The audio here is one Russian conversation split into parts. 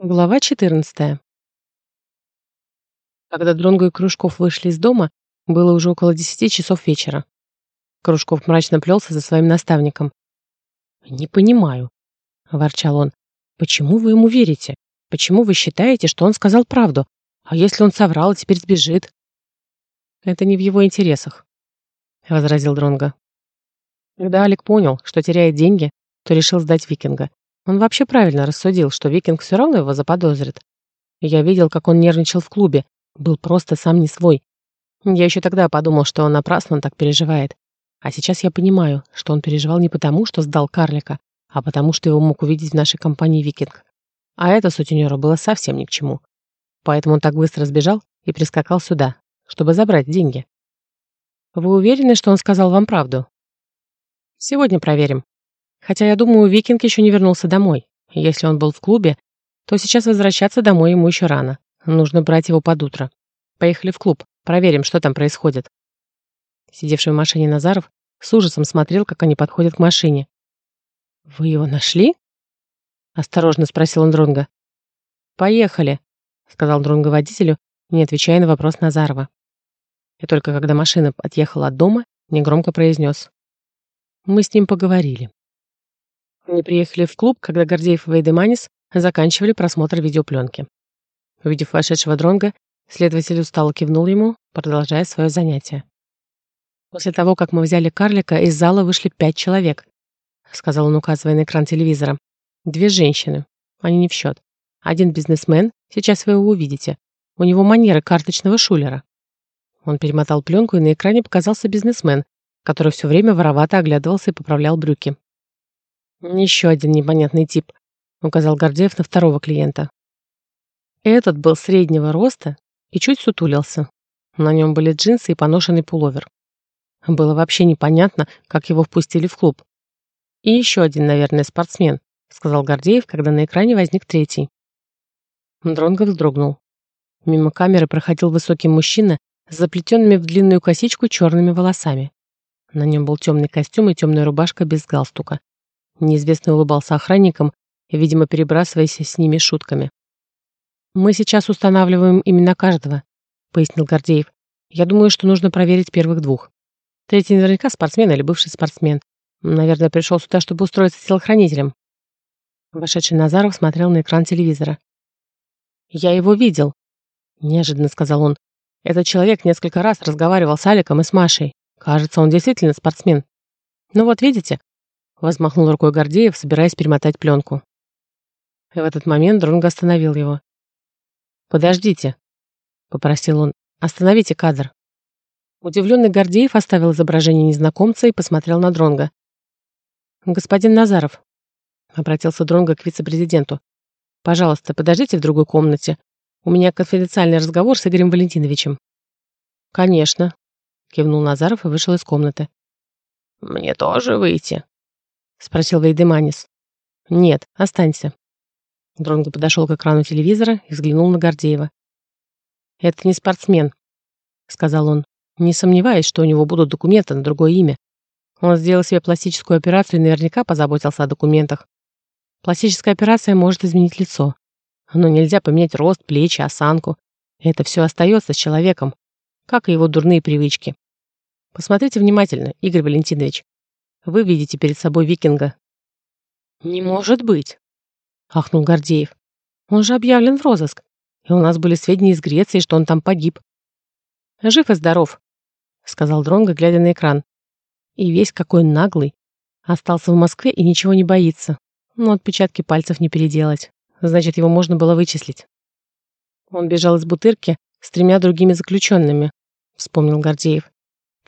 Глава 14. Когда Дронго и Кружков вышли из дома, было уже около десяти часов вечера. Кружков мрачно плелся за своим наставником. «Не понимаю», — ворчал он, — «почему вы ему верите? Почему вы считаете, что он сказал правду? А если он соврал и теперь сбежит?» «Это не в его интересах», — возразил Дронго. Когда Алик понял, что теряет деньги, то решил сдать викинга. Он вообще правильно рассудил, что Викинг все равно его заподозрит. Я видел, как он нервничал в клубе. Был просто сам не свой. Я еще тогда подумал, что он напрасно так переживает. А сейчас я понимаю, что он переживал не потому, что сдал карлика, а потому, что его мог увидеть в нашей компании Викинг. А это сутенеру было совсем ни к чему. Поэтому он так быстро сбежал и прискакал сюда, чтобы забрать деньги. Вы уверены, что он сказал вам правду? Сегодня проверим. Хотя, я думаю, Викинг еще не вернулся домой. Если он был в клубе, то сейчас возвращаться домой ему еще рано. Нужно брать его под утро. Поехали в клуб, проверим, что там происходит. Сидевший в машине Назаров с ужасом смотрел, как они подходят к машине. «Вы его нашли?» Осторожно спросил он Дронга. «Поехали», — сказал Дронго водителю, не отвечая на вопрос Назарова. И только когда машина отъехала от дома, негромко произнес. «Мы с ним поговорили». Они приехали в клуб, когда Гордеев и Вейдеманис заканчивали просмотр видеопленки. Увидев вошедшего дронга, следователь устало кивнул ему, продолжая свое занятие. «После того, как мы взяли карлика, из зала вышли пять человек», сказал он, указывая на экран телевизора. «Две женщины. Они не в счет. Один бизнесмен, сейчас вы его увидите. У него манеры карточного шулера». Он перемотал пленку, и на экране показался бизнесмен, который все время воровато оглядывался и поправлял брюки. «Еще один непонятный тип», — указал Гордеев на второго клиента. Этот был среднего роста и чуть сутулился. На нем были джинсы и поношенный пуловер. Было вообще непонятно, как его впустили в клуб. «И еще один, наверное, спортсмен», — сказал Гордеев, когда на экране возник третий. Дронго вздрогнул. Мимо камеры проходил высокий мужчина с заплетенными в длинную косичку черными волосами. На нем был темный костюм и темная рубашка без галстука. Неизвестный улыбался охранникам, видимо, перебрасываясь с ними шутками. «Мы сейчас устанавливаем имена каждого», — пояснил Гордеев. «Я думаю, что нужно проверить первых двух. Третий наверняка спортсмен или бывший спортсмен. Наверное, пришел сюда, чтобы устроиться телохранителем». Вошедший Назаров смотрел на экран телевизора. «Я его видел», — неожиданно сказал он. «Этот человек несколько раз разговаривал с Аликом и с Машей. Кажется, он действительно спортсмен. Ну вот видите, Возмахнул рукой Гордеев, собираясь перемотать пленку. И в этот момент Дронго остановил его. «Подождите», — попросил он, — «остановите кадр». Удивленный Гордеев оставил изображение незнакомца и посмотрел на Дронга. «Господин Назаров», — обратился Дронго к вице-президенту, — «пожалуйста, подождите в другой комнате. У меня конфиденциальный разговор с Игорем Валентиновичем». «Конечно», — кивнул Назаров и вышел из комнаты. «Мне тоже выйти?» — спросил Вейдеманис. «Нет, останься». Дронго подошел к экрану телевизора и взглянул на Гордеева. «Это не спортсмен», — сказал он. «Не сомневаюсь, что у него будут документы на другое имя. Он сделал себе пластическую операцию и наверняка позаботился о документах. Пластическая операция может изменить лицо. Но нельзя поменять рост, плечи, осанку. Это все остается с человеком, как и его дурные привычки. Посмотрите внимательно, Игорь Валентинович. Вы видите перед собой викинга». «Не может быть!» — ахнул Гордеев. «Он же объявлен в розыск, и у нас были сведения из Греции, что он там погиб». «Жив и здоров», — сказал Дронго, глядя на экран. «И весь какой наглый. Остался в Москве и ничего не боится. Но отпечатки пальцев не переделать. Значит, его можно было вычислить». «Он бежал из Бутырки с тремя другими заключенными», — вспомнил Гордеев.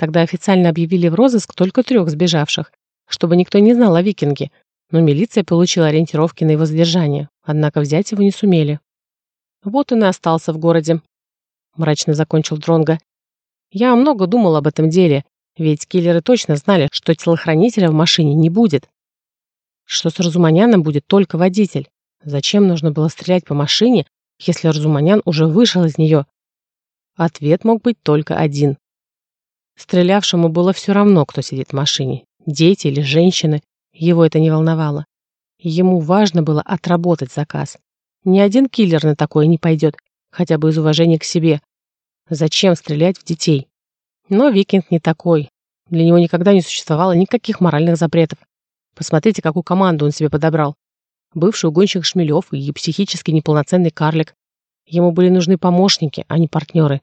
Тогда официально объявили в розыск только трех сбежавших, чтобы никто не знал о викинге, но милиция получила ориентировки на его задержание, однако взять его не сумели. Вот он и остался в городе. Мрачно закончил Дронга. Я много думал об этом деле, ведь киллеры точно знали, что телохранителя в машине не будет. Что с Разуманяном будет только водитель. Зачем нужно было стрелять по машине, если Разуманян уже вышел из нее? Ответ мог быть только один. Стрелявшему было все равно, кто сидит в машине, дети или женщины, его это не волновало. Ему важно было отработать заказ. Ни один киллер на такое не пойдет, хотя бы из уважения к себе. Зачем стрелять в детей? Но Викинг не такой. Для него никогда не существовало никаких моральных запретов. Посмотрите, какую команду он себе подобрал. Бывший угонщик Шмелев и психически неполноценный карлик. Ему были нужны помощники, а не партнеры.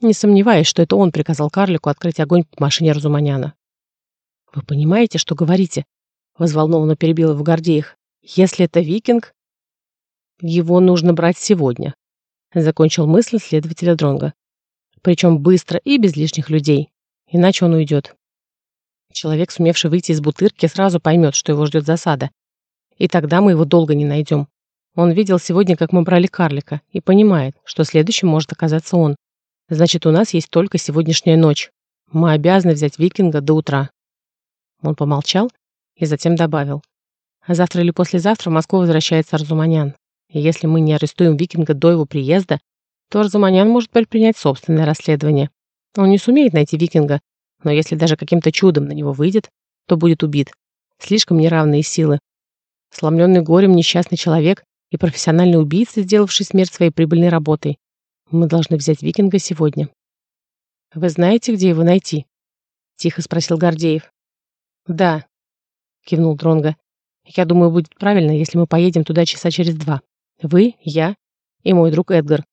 Не сомневаюсь, что это он приказал карлику открыть огонь по машине Разуманяна. «Вы понимаете, что говорите?» Возволнованно перебил его Гордеев. «Если это викинг, его нужно брать сегодня», закончил мысль следователя Дронга. Причем быстро и без лишних людей, иначе он уйдет. Человек, сумевший выйти из бутырки, сразу поймет, что его ждет засада. И тогда мы его долго не найдем. Он видел сегодня, как мы брали карлика, и понимает, что следующим может оказаться он. Значит, у нас есть только сегодняшняя ночь. Мы обязаны взять викинга до утра. Он помолчал и затем добавил. А завтра или послезавтра в Москву возвращается Арзуманян. И если мы не арестуем викинга до его приезда, то Арзуманян может предпринять собственное расследование. Он не сумеет найти викинга, но если даже каким-то чудом на него выйдет, то будет убит. Слишком неравные силы. Сломленный горем несчастный человек и профессиональный убийца, сделавший смерть своей прибыльной работой. Мы должны взять викинга сегодня. Вы знаете, где его найти? Тихо спросил Гордеев. Да, кивнул Дронга. Я думаю, будет правильно, если мы поедем туда часа через два. Вы, я и мой друг Эдгар.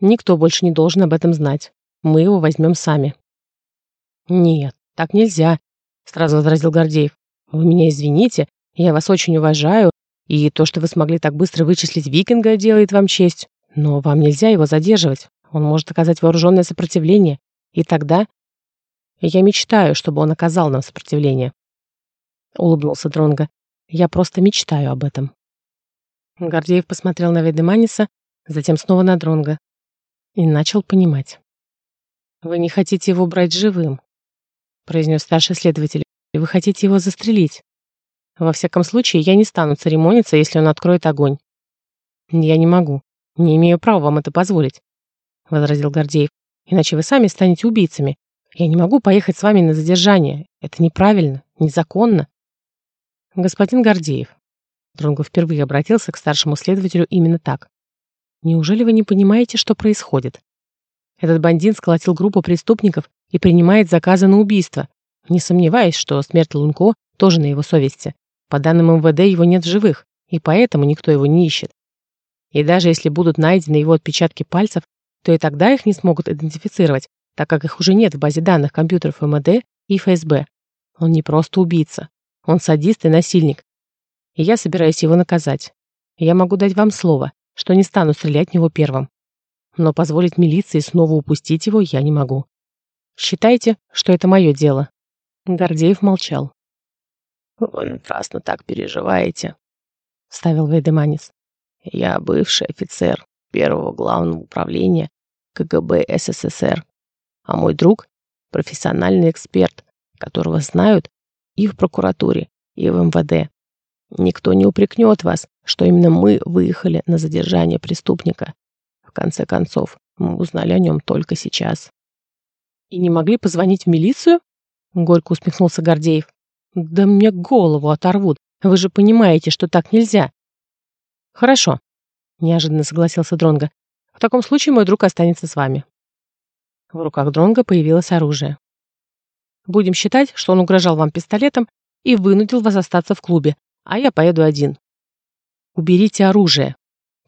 Никто больше не должен об этом знать. Мы его возьмем сами. Нет, так нельзя, сразу возразил Гордеев. Вы меня извините, я вас очень уважаю, и то, что вы смогли так быстро вычислить викинга, делает вам честь. Но вам нельзя его задерживать. Он может оказать вооруженное сопротивление. И тогда... Я мечтаю, чтобы он оказал нам сопротивление. Улыбнулся Дронга. Я просто мечтаю об этом. Гордеев посмотрел на Ведеманиса, затем снова на Дронга и начал понимать. «Вы не хотите его брать живым», — произнес старший следователь. «Вы хотите его застрелить. Во всяком случае, я не стану церемониться, если он откроет огонь». «Я не могу. Не имею права вам это позволить», — возразил Гордеев. «Иначе вы сами станете убийцами. Я не могу поехать с вами на задержание. Это неправильно, незаконно». «Господин Гордеев», Дронго впервые обратился к старшему следователю именно так. «Неужели вы не понимаете, что происходит? Этот бандит сколотил группу преступников и принимает заказы на убийство, не сомневаясь, что смерть Лунко тоже на его совести. По данным МВД, его нет в живых, и поэтому никто его не ищет. И даже если будут найдены его отпечатки пальцев, то и тогда их не смогут идентифицировать, так как их уже нет в базе данных компьютеров МВД и ФСБ. Он не просто убийца. Он садист и насильник. И я собираюсь его наказать. Я могу дать вам слово, что не стану стрелять в него первым. Но позволить милиции снова упустить его я не могу. Считайте, что это мое дело. Гордеев молчал. «Вы напрасно так переживаете», — ставил Вейдеманис. «Я бывший офицер первого главного управления КГБ СССР, а мой друг — профессиональный эксперт, которого знают и в прокуратуре, и в МВД. Никто не упрекнет вас, что именно мы выехали на задержание преступника. В конце концов, мы узнали о нем только сейчас. И не могли позвонить в милицию? Горько усмехнулся Гордеев. Да мне голову оторвут. Вы же понимаете, что так нельзя. Хорошо, неожиданно согласился Дронга. В таком случае мой друг останется с вами. В руках Дронга появилось оружие. Будем считать, что он угрожал вам пистолетом и вынудил вас остаться в клубе, а я поеду один. Уберите оружие,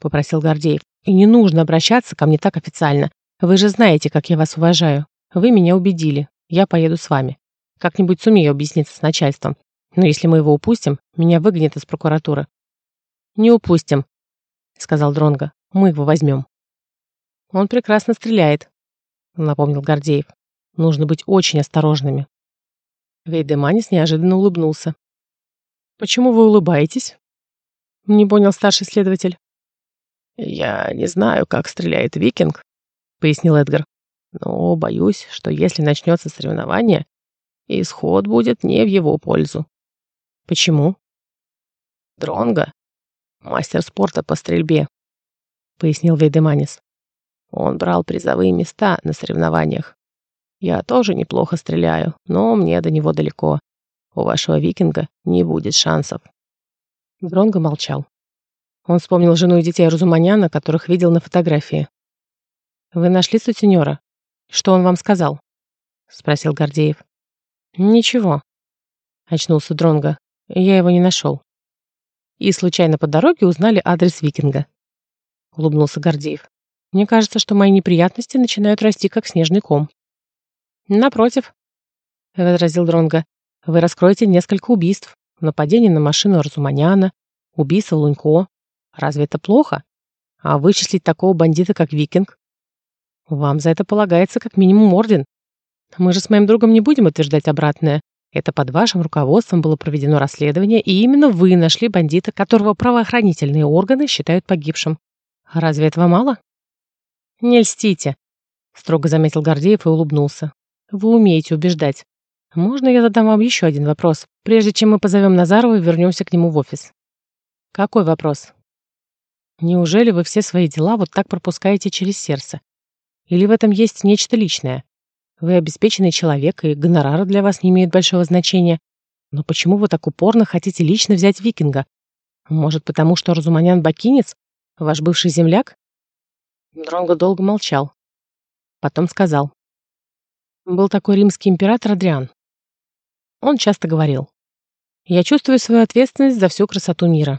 попросил Гордеев. И не нужно обращаться ко мне так официально. Вы же знаете, как я вас уважаю. Вы меня убедили. Я поеду с вами. Как-нибудь сумею объясниться с начальством. Но если мы его упустим, меня выгонят из прокуратуры. Не упустим, сказал Дронга. Мы его возьмем. Он прекрасно стреляет, напомнил Гордеев. Нужно быть очень осторожными. Вейдеманис неожиданно улыбнулся. «Почему вы улыбаетесь?» Не понял старший следователь. «Я не знаю, как стреляет викинг», — пояснил Эдгар. «Но боюсь, что если начнется соревнование, исход будет не в его пользу». «Почему?» «Дронго — мастер спорта по стрельбе», — пояснил Вейдеманис. «Он брал призовые места на соревнованиях. Я тоже неплохо стреляю, но мне до него далеко. У вашего викинга не будет шансов. Дронго молчал. Он вспомнил жену и детей Разуманяна, которых видел на фотографии. «Вы нашли сутенера? Что он вам сказал?» — спросил Гордеев. «Ничего», — очнулся Дронга. «Я его не нашел». «И случайно по дороге узнали адрес викинга», — улыбнулся Гордеев. «Мне кажется, что мои неприятности начинают расти, как снежный ком». «Напротив», — возразил Дронга, — «вы раскроете несколько убийств. Нападение на машину Разуманяна, убийство Лунько. Разве это плохо? А вычислить такого бандита, как Викинг? Вам за это полагается как минимум орден. Мы же с моим другом не будем утверждать обратное. Это под вашим руководством было проведено расследование, и именно вы нашли бандита, которого правоохранительные органы считают погибшим. Разве этого мало? Не льстите, строго заметил Гордеев и улыбнулся. Вы умеете убеждать. Можно я задам вам еще один вопрос, прежде чем мы позовем Назарова и вернемся к нему в офис? Какой вопрос? Неужели вы все свои дела вот так пропускаете через сердце? Или в этом есть нечто личное? Вы обеспеченный человек, и гонорары для вас не имеют большого значения. Но почему вы так упорно хотите лично взять викинга? Может, потому что Разуманян Бакинец, ваш бывший земляк? Дронго долго молчал. Потом сказал. Был такой римский император Адриан. Он часто говорил. Я чувствую свою ответственность за всю красоту мира.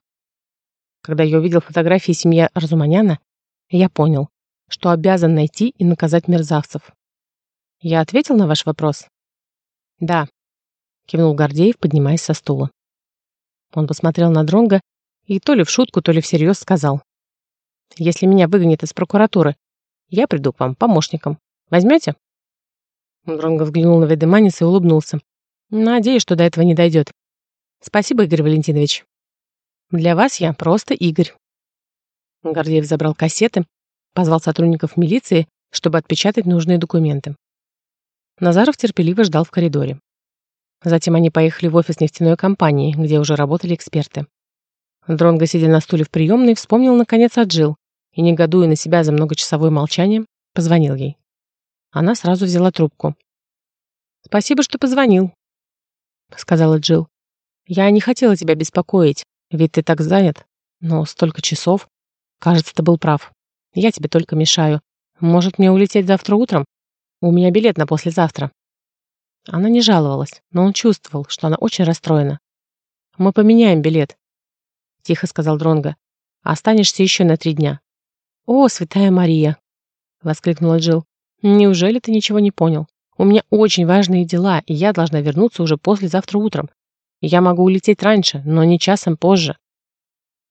Когда я увидел фотографии семьи Разуманяна, я понял, что обязан найти и наказать мерзавцев. Я ответил на ваш вопрос? Да, кивнул Гордеев, поднимаясь со стула. Он посмотрел на Дронга и то ли в шутку, то ли всерьез сказал. Если меня выгонят из прокуратуры, я приду к вам помощником. Возьмете? Дронго взглянул на Ведеманис и улыбнулся. Надеюсь, что до этого не дойдет. Спасибо, Игорь Валентинович. Для вас я просто Игорь. Гордеев забрал кассеты, Позвал сотрудников милиции, чтобы отпечатать нужные документы. Назаров терпеливо ждал в коридоре. Затем они поехали в офис нефтяной компании, где уже работали эксперты. Дронго, сидя на стуле в приемной, вспомнил наконец о Джилл и, негодуя на себя за многочасовое молчание, позвонил ей. Она сразу взяла трубку. «Спасибо, что позвонил», — сказала Джилл. «Я не хотела тебя беспокоить, ведь ты так занят, но столько часов. Кажется, ты был прав. Я тебе только мешаю. Может, мне улететь завтра утром? У меня билет на послезавтра». Она не жаловалась, но он чувствовал, что она очень расстроена. «Мы поменяем билет», — тихо сказал Дронго. «Останешься еще на три дня». «О, святая Мария!» — воскликнула Джилл. «Неужели ты ничего не понял? У меня очень важные дела, и я должна вернуться уже послезавтра утром. Я могу улететь раньше, но не часом позже.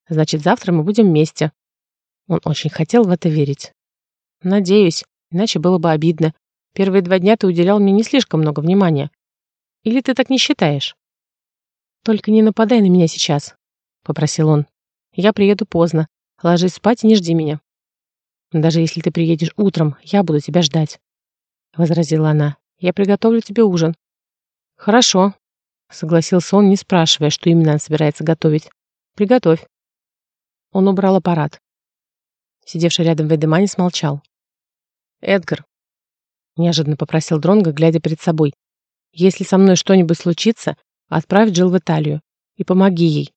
Значит, завтра мы будем вместе, он очень хотел в это верить. Надеюсь, иначе было бы обидно. Первые два дня ты уделял мне не слишком много внимания. Или ты так не считаешь? Только не нападай на меня сейчас, попросил он. Я приеду поздно. Ложись спать и не жди меня. Даже если ты приедешь утром, я буду тебя ждать, возразила она. Я приготовлю тебе ужин. Хорошо, согласился он, не спрашивая, что именно он собирается готовить. Приготовь. Он убрал аппарат. Сидевший рядом Ведемани смолчал. «Эдгар», — неожиданно попросил Дронго, глядя перед собой, «если со мной что-нибудь случится, отправь Джилл в Италию и помоги ей.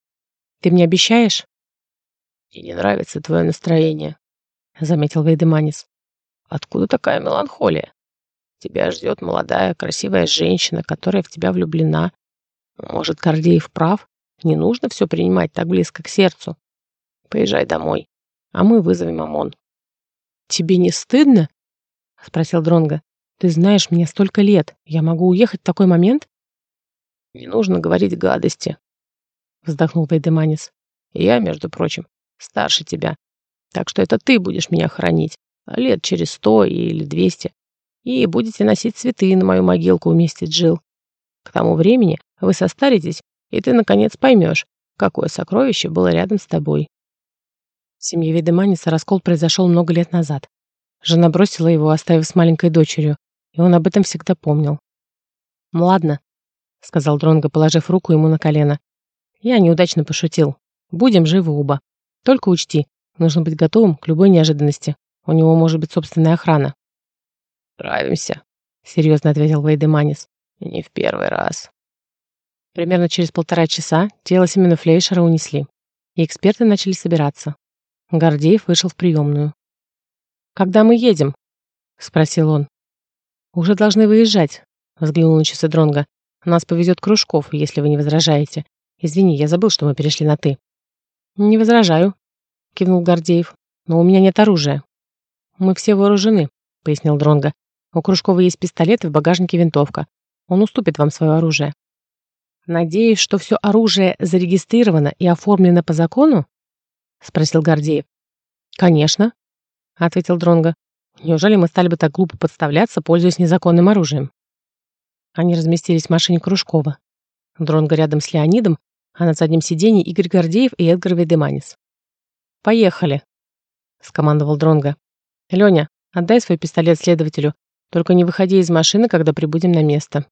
Ты мне обещаешь?» «Мне не нравится твое настроение», — заметил Вейдеманис. «Откуда такая меланхолия? Тебя ждет молодая, красивая женщина, которая в тебя влюблена. Может, Гордеев прав? Не нужно все принимать так близко к сердцу. Поезжай домой а мы вызовем ОМОН. Тебе не стыдно? Спросил Дронга. Ты знаешь, мне столько лет. Я могу уехать в такой момент? Не нужно говорить гадости, вздохнул Вейдеманис. Я, между прочим, старше тебя. Так что это ты будешь меня хоронить. Лет через сто или двести. И будете носить цветы на мою могилку вместе с Джилл. К тому времени вы состаритесь, и ты, наконец, поймешь, какое сокровище было рядом с тобой. В семье Видеманиса раскол произошел много лет назад. Жена бросила его, оставив с маленькой дочерью, и он об этом всегда помнил. «Ну «Ладно», — сказал Дронго, положив руку ему на колено. «Я неудачно пошутил. Будем живы оба. Только учти, нужно быть готовым к любой неожиданности. У него может быть собственная охрана». «Нравимся», — серьезно ответил Вейдеманис. «Не в первый раз». Примерно через полтора часа тело Семена Флейшера унесли. и эксперты начали собираться. Гордеев вышел в приемную. «Когда мы едем?» — спросил он. «Уже должны выезжать», — взглянул на часы Дронга. «Нас повезет Кружков, если вы не возражаете. Извини, я забыл, что мы перешли на «ты». «Не возражаю», — кивнул Гордеев. «Но у меня нет оружия». «Мы все вооружены», — пояснил Дронга. «У Кружкова есть пистолет и в багажнике винтовка. Он уступит вам свое оружие». «Надеюсь, что все оружие зарегистрировано и оформлено по закону?» — спросил Гордеев. «Конечно», — ответил Дронга. «Неужели мы стали бы так глупо подставляться, пользуясь незаконным оружием?» Они разместились в машине Кружкова. Дронго рядом с Леонидом, а на заднем сиденье Игорь Гордеев и Эдгар Ведеманис. «Поехали», — скомандовал Дронго. «Леня, отдай свой пистолет следователю, только не выходи из машины, когда прибудем на место».